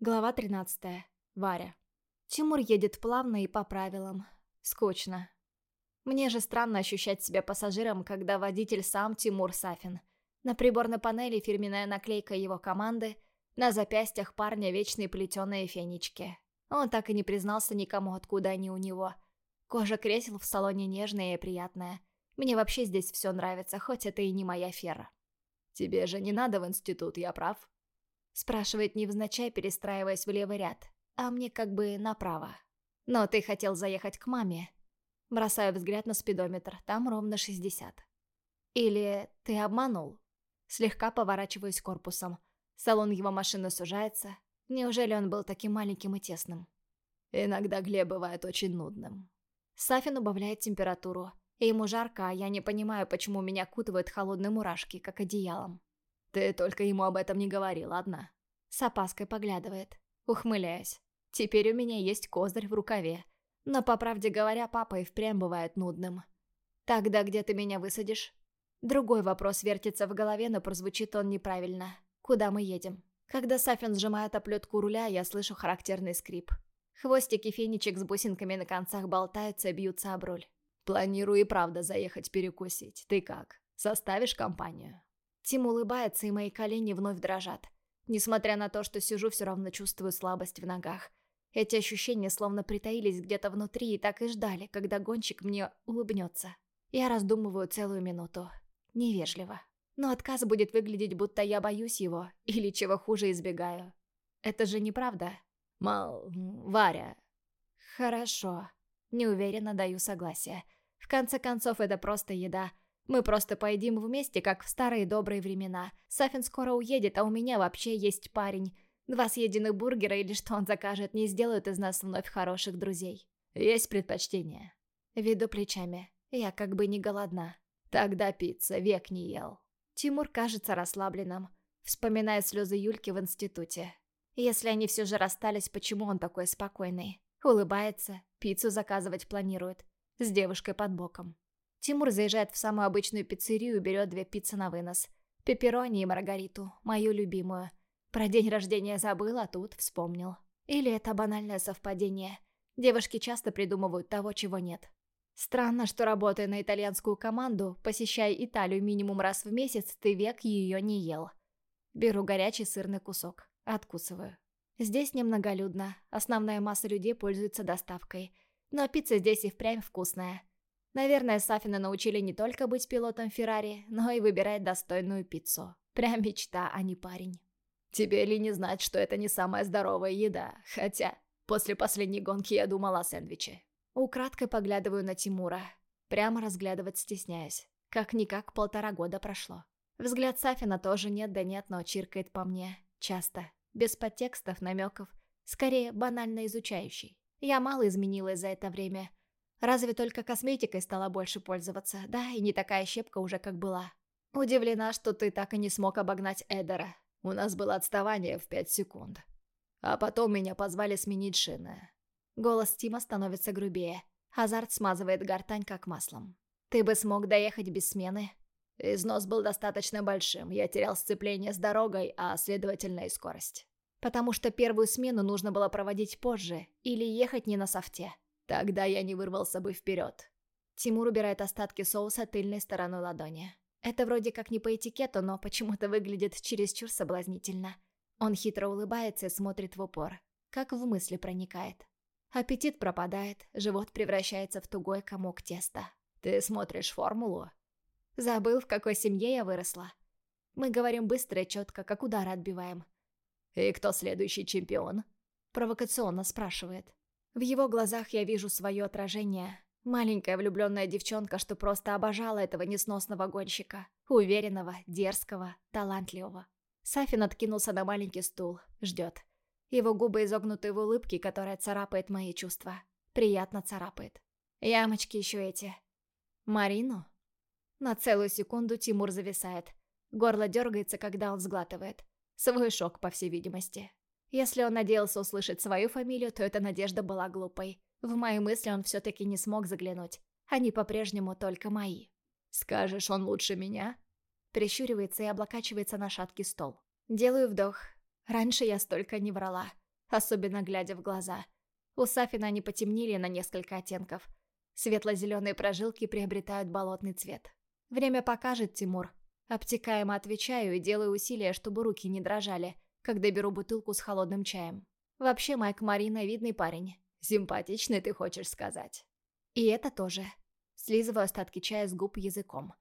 Глава 13. Варя. Тимур едет плавно и по правилам. Скучно. Мне же странно ощущать себя пассажиром, когда водитель сам Тимур Сафин. На приборной панели фирменная наклейка его команды, на запястьях парня вечные плетеные фенечки. Он так и не признался никому, откуда они у него. Кожа кресел в салоне нежная и приятная. Мне вообще здесь все нравится, хоть это и не моя фера. «Тебе же не надо в институт, я прав?» Спрашивает невзначай, перестраиваясь в левый ряд, а мне как бы направо. «Но ты хотел заехать к маме». Бросаю взгляд на спидометр, там ровно 60. «Или ты обманул?» Слегка поворачиваюсь корпусом. Салон его машины сужается. Неужели он был таким маленьким и тесным? Иногда Глеб бывает очень нудным. Сафин убавляет температуру. ему жарко, а я не понимаю, почему меня кутывают холодные мурашки, как одеялом. «Ты только ему об этом не говори, ладно?» С опаской поглядывает. Ухмыляясь. Теперь у меня есть козырь в рукаве. Но, по правде говоря, папа и впрямь бывает нудным. «Тогда где ты меня высадишь?» Другой вопрос вертится в голове, но прозвучит он неправильно. «Куда мы едем?» Когда Сафин сжимает оплетку руля, я слышу характерный скрип. Хвостики фенечек с бусинками на концах болтаются и бьются об руль. «Планирую и правда заехать перекусить. Ты как? Составишь компанию?» Тим улыбается, и мои колени вновь дрожат. Несмотря на то, что сижу, все равно чувствую слабость в ногах. Эти ощущения словно притаились где-то внутри и так и ждали, когда гонщик мне улыбнется. Я раздумываю целую минуту. Невежливо. Но отказ будет выглядеть, будто я боюсь его, или чего хуже избегаю. Это же неправда. Мал... Варя. Хорошо. Неуверенно даю согласие. В конце концов, это просто еда — мы просто поедим вместе, как в старые добрые времена. Сафин скоро уедет, а у меня вообще есть парень. Два съеденных бургера или что он закажет не сделают из нас вновь хороших друзей. Есть предпочтение. Веду плечами. Я как бы не голодна. Тогда пицца, век не ел. Тимур кажется расслабленным. Вспоминая слезы Юльки в институте. Если они все же расстались, почему он такой спокойный? Улыбается, пиццу заказывать планирует. С девушкой под боком. Тимур заезжает в самую обычную пиццерию и берет две пиццы на вынос. Пепперони и маргариту, мою любимую. Про день рождения забыл, а тут вспомнил. Или это банальное совпадение. Девушки часто придумывают того, чего нет. Странно, что работая на итальянскую команду, посещая Италию минимум раз в месяц, ты век ее не ел. Беру горячий сырный кусок. Откусываю. Здесь немноголюдно. Основная масса людей пользуется доставкой. Но пицца здесь и впрямь вкусная. Наверное, Сафина научили не только быть пилотом Феррари, но и выбирать достойную пиццу. Прям мечта, а не парень. Тебе ли не знать, что это не самая здоровая еда? Хотя, после последней гонки я думала о сэндвиче. Украдкой поглядываю на Тимура. Прямо разглядывать стесняюсь. Как-никак полтора года прошло. Взгляд Сафина тоже нет да нет, но чиркает по мне. Часто. Без подтекстов, намеков. Скорее, банально изучающий. Я мало изменилась за это время. Разве только косметикой стала больше пользоваться, да, и не такая щепка уже, как была. Удивлена, что ты так и не смог обогнать Эдера. У нас было отставание в пять секунд. А потом меня позвали сменить шины. Голос Тима становится грубее. Азарт смазывает гортань, как маслом. Ты бы смог доехать без смены? Износ был достаточно большим. Я терял сцепление с дорогой, а следовательно и скорость. Потому что первую смену нужно было проводить позже или ехать не на софте. Тогда я не вырвался бы вперед. Тимур убирает остатки соуса тыльной стороной ладони. Это вроде как не по этикету, но почему-то выглядит чересчур соблазнительно. Он хитро улыбается и смотрит в упор. Как в мысли проникает. Аппетит пропадает, живот превращается в тугой комок теста. «Ты смотришь формулу?» Забыл, в какой семье я выросла. Мы говорим быстро и четко, как удары отбиваем. «И кто следующий чемпион?» Провокационно спрашивает. В его глазах я вижу свое отражение. Маленькая влюбленная девчонка, что просто обожала этого несносного гонщика. Уверенного, дерзкого, талантливого. Сафин откинулся на маленький стул. Ждет. Его губы изогнуты в улыбке, которая царапает мои чувства. Приятно царапает. Ямочки еще эти. Марину? На целую секунду Тимур зависает. Горло дергается, когда он сглатывает. Свой шок, по всей видимости. Если он надеялся услышать свою фамилию, то эта надежда была глупой. В мои мысли он все-таки не смог заглянуть. Они по-прежнему только мои. «Скажешь, он лучше меня?» Прищуривается и облокачивается на шаткий стол. Делаю вдох. Раньше я столько не врала. особенно глядя в глаза. У Сафина они потемнели на несколько оттенков. Светло-зеленые прожилки приобретают болотный цвет. Время покажет, Тимур. Обтекаемо отвечаю и делаю усилия, чтобы руки не дрожали, когда беру бутылку с холодным чаем. Вообще, Майк Марина видный парень. Симпатичный, ты хочешь сказать. И это тоже. Слизываю остатки чая с губ языком.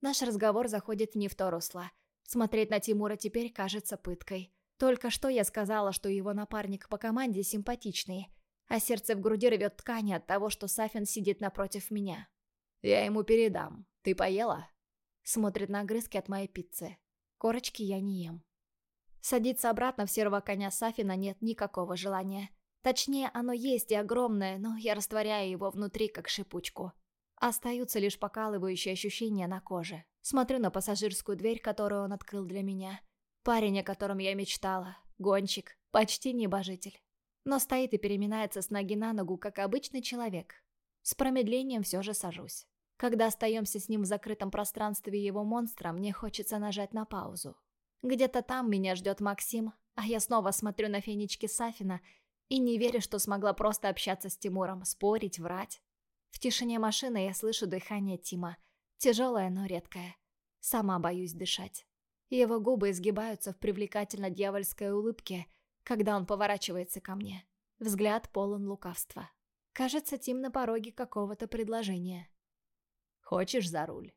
Наш разговор заходит не в то русло. Смотреть на Тимура теперь кажется пыткой. Только что я сказала, что его напарник по команде симпатичный, а сердце в груди рвет ткани от того, что Сафин сидит напротив меня. «Я ему передам. Ты поела?» Смотрит на огрызки от моей пиццы. Корочки я не ем. Садиться обратно в серого коня Сафина нет никакого желания. Точнее, оно есть и огромное, но я растворяю его внутри, как шипучку. Остаются лишь покалывающие ощущения на коже. Смотрю на пассажирскую дверь, которую он открыл для меня. Парень, о котором я мечтала. Гонщик. Почти небожитель. Но стоит и переминается с ноги на ногу, как обычный человек. С промедлением все же сажусь. Когда остаемся с ним в закрытом пространстве его монстра, мне хочется нажать на паузу. Где-то там меня ждет Максим, а я снова смотрю на фенечки Сафина и не верю, что смогла просто общаться с Тимуром, спорить, врать. В тишине машины я слышу дыхание Тима. Тяжелое, но редкое. Сама боюсь дышать. Его губы изгибаются в привлекательно дьявольской улыбке, когда он поворачивается ко мне. Взгляд полон лукавства. Кажется, Тим на пороге какого-то предложения. «Хочешь за руль?»